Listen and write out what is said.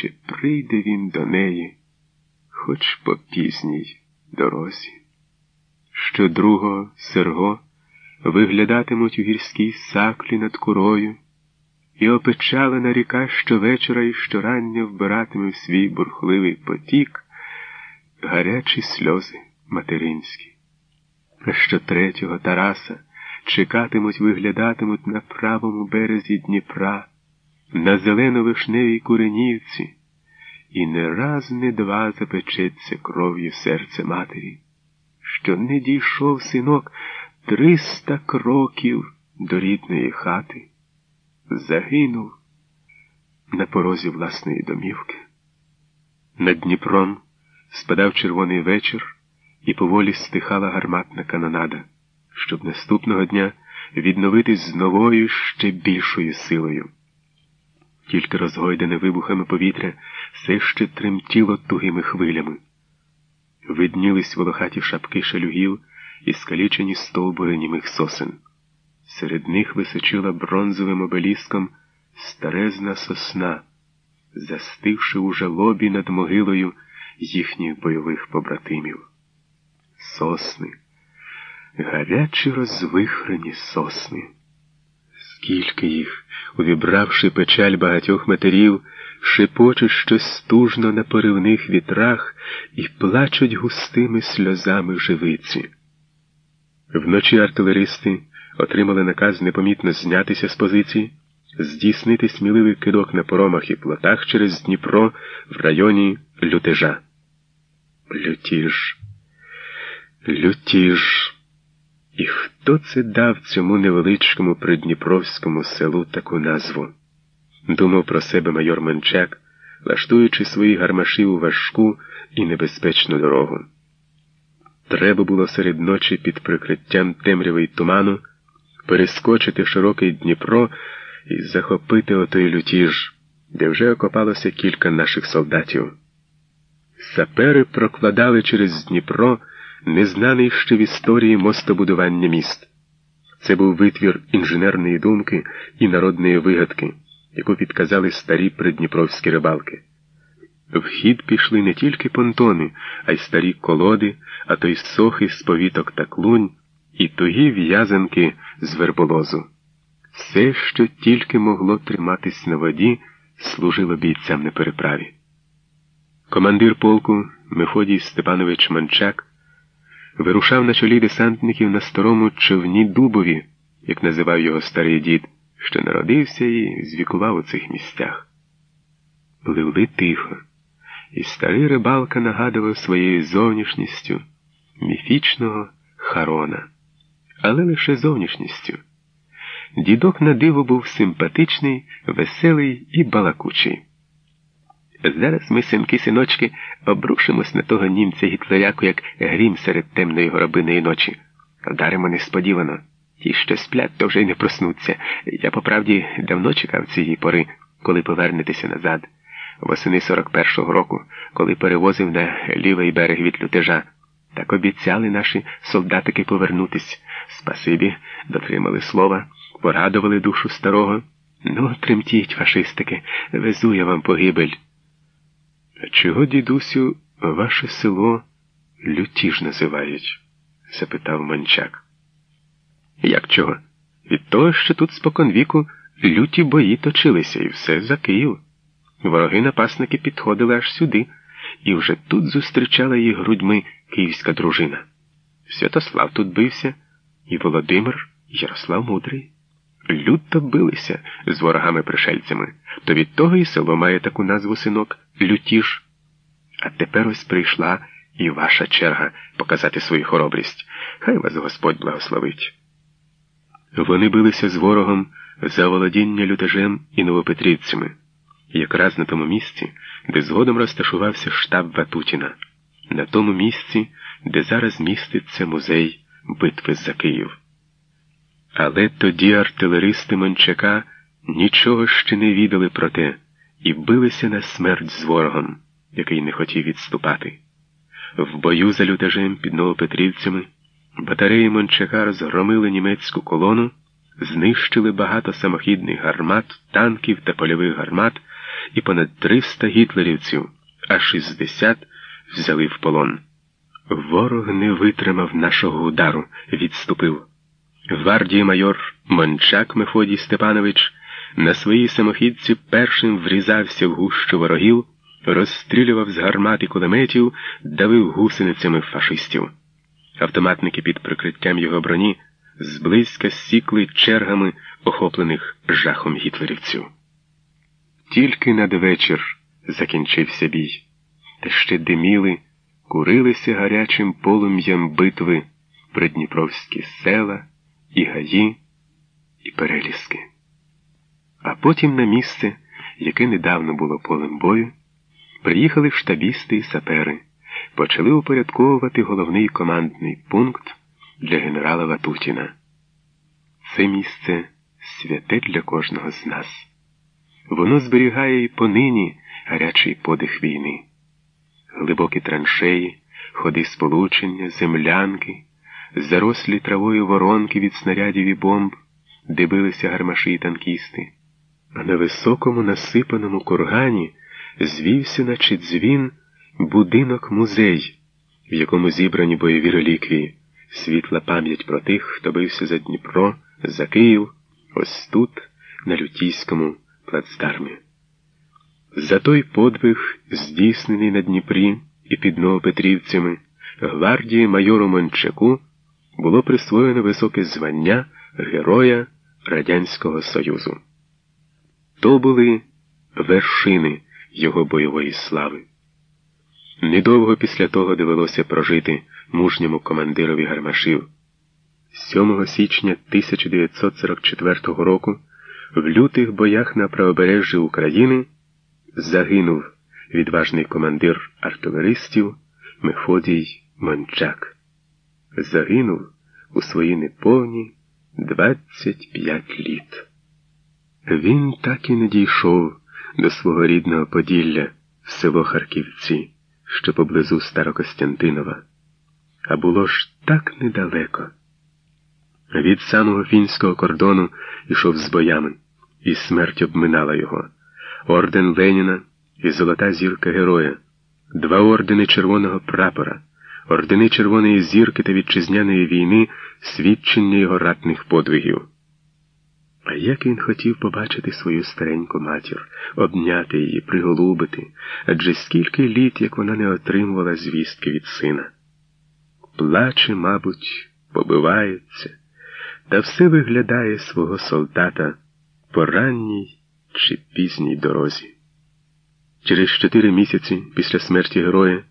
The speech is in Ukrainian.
чи прийде він до неї, хоч по пізній дорозі. Що другого Серго виглядатимуть у гірській саклі над курою, і опечалена ріка щовечора і щорання вбиратиме в свій бурхливий потік гарячі сльози материнські. А що третього Тараса чекатимуть, виглядатимуть на правому березі Дніпра, на зелено-вишневій куренівці, і не раз, не два запечеться кров'ю серце матері, що не дійшов синок триста кроків до рідної хати, загинув на порозі власної домівки. Над Дніпром спадав червоний вечір і поволі стихала гарматна канонада, щоб наступного дня відновитись з новою ще більшою силою. Тільки розгойдене вибухами повітря все ще тремтіло тугими хвилями. Виднілись волохаті шапки шалюгів і скалічені стовбури німих сосен. Серед них височила бронзовим обеліском старезна сосна, застивши у жалобі над могилою їхніх бойових побратимів. Сосни, гарячі розвихрені сосни. Скільки їх, увібравши печаль багатьох матерів, шепочуть щось стужно на поривних вітрах і плачуть густими сльозами живиці. Вночі артилеристи отримали наказ непомітно знятися з позиції, здійснити сміливий кидок на поромах і плотах через Дніпро в районі Лютежа. Лютіж, лютіж. І хто це дав цьому невеличкому придніпровському селу таку назву? Думав про себе майор Менчак, лаштуючи свої гармаші у важку і небезпечну дорогу. Треба було серед ночі під прикриттям темряви й туману перескочити широкий Дніпро і захопити отой лютіж, де вже окопалося кілька наших солдатів. Сапери прокладали через Дніпро незнаний ще в історії мостобудування міст. Це був витвір інженерної думки і народної вигадки, яку підказали старі придніпровські рибалки. В хід пішли не тільки понтони, а й старі колоди, а то й сохи з повіток та клунь, і тугі в'язанки з верболозу. Все, що тільки могло триматись на воді, служило бійцям на переправі. Командир полку Мефодій Степанович Манчак вирушав на чолі десантників на старому човні Дубові, як називав його старий дід, що народився і звікував у цих місцях. Пливли тихо, і старий рибалка нагадував своєю зовнішністю міфічного Харона, але лише зовнішністю. Дідок на диво був симпатичний, веселий і балакучий. Зараз ми, синки синочки, обрушимось на того німця гітлеряку, як грім серед темної горобиної ночі. Вдаримо несподівано. Ті, що сплять, то вже й не проснуться. Я, по правді, давно чекав цієї пори, коли повернетеся назад. Восени 41-го року, коли перевозив на лівий берег від лютежа. Так обіцяли наші солдатики повернутись. Спасибі, дотримали слова, порадували душу старого. Ну, тремтіть, фашистики, везу я вам погибель. Чого, дідусю, ваше село лютіж називають? запитав Манчак. Як чого? Від того, що тут споконвіку люті бої точилися, і все за Київ. Вороги напасники підходили аж сюди, і вже тут зустрічала їх грудьми київська дружина. Святослав тут бився, і Володимир, Ярослав Мудрий. Люто билися з ворогами-пришельцями, то від того і село має таку назву синок Лютіж. А тепер ось прийшла і ваша черга показати свою хоробрість. Хай вас Господь благословить. Вони билися з ворогом за володіння лютежем і новопетрівцями, якраз на тому місці, де згодом розташувався штаб Ватутіна, на тому місці, де зараз міститься музей битви за Київ. Але тоді артилеристи Мончака нічого ще не відали про те і билися на смерть з ворогом, який не хотів відступати. В бою за лютежем під Новопетрівцями батареї Мончака розгромили німецьку колону, знищили багато самохідних гармат, танків та польових гармат, і понад 300 гітлерівців, а 60 взяли в полон. Ворог не витримав нашого удару, відступив. Гвардії майор Мончак Мефодій Степанович на своїй самохідці першим врізався в гущу ворогів, розстрілював з гармат і кулеметів, давив гусеницями фашистів. Автоматники під прикриттям його броні зблизька сікли чергами охоплених жахом гітлерівців. Тільки надвечір закінчився бій, та ще диміли, курилися гарячим полум'ям битви придніпровські села, і гаї, і переліски. А потім на місце, яке недавно було полем бою, приїхали штабісти і сапери, почали упорядковувати головний командний пункт для генерала Ватутіна. Це місце святе для кожного з нас. Воно зберігає і понині гарячий подих війни, глибокі траншеї, ходи сполучення, землянки, зарослі травою воронки від снарядів і бомб, де билися гармаші й танкісти, а на високому насипаному кургані звівся, наче дзвін, будинок музей, в якому зібрані бойові реліквії, світла пам'ять про тих, хто бився за Дніпро, за Київ, ось тут, на Лютійському плацдармі. За той подвиг, здійснений на Дніпрі і під Новопетрівцями, гвардії майору Мончаку було присвоєно високе звання Героя Радянського Союзу. То були вершини його бойової слави. Недовго після того довелося прожити мужньому командирові гармашів. 7 січня 1944 року в лютих боях на правобережжі України загинув відважний командир артилеристів Мефодій Мончак. Загинув у свої неповні 25 літ. Він так і не дійшов до свого рідного Поділля село Харківці, що поблизу Старокостянтинова, а було ж так недалеко. Від самого фінського кордону йшов з боями, і смерть обминала його. Орден Леніна і Золота зірка Героя, два ордени Червоного прапора, ордени Червоної зірки та вітчизняної війни, свідчення його ратних подвигів. А як він хотів побачити свою стареньку матір, обняти її, приголубити, адже скільки літ, як вона не отримувала звістки від сина. Плаче, мабуть, побивається, та все виглядає свого солдата по ранній чи пізній дорозі. Через чотири місяці після смерті героя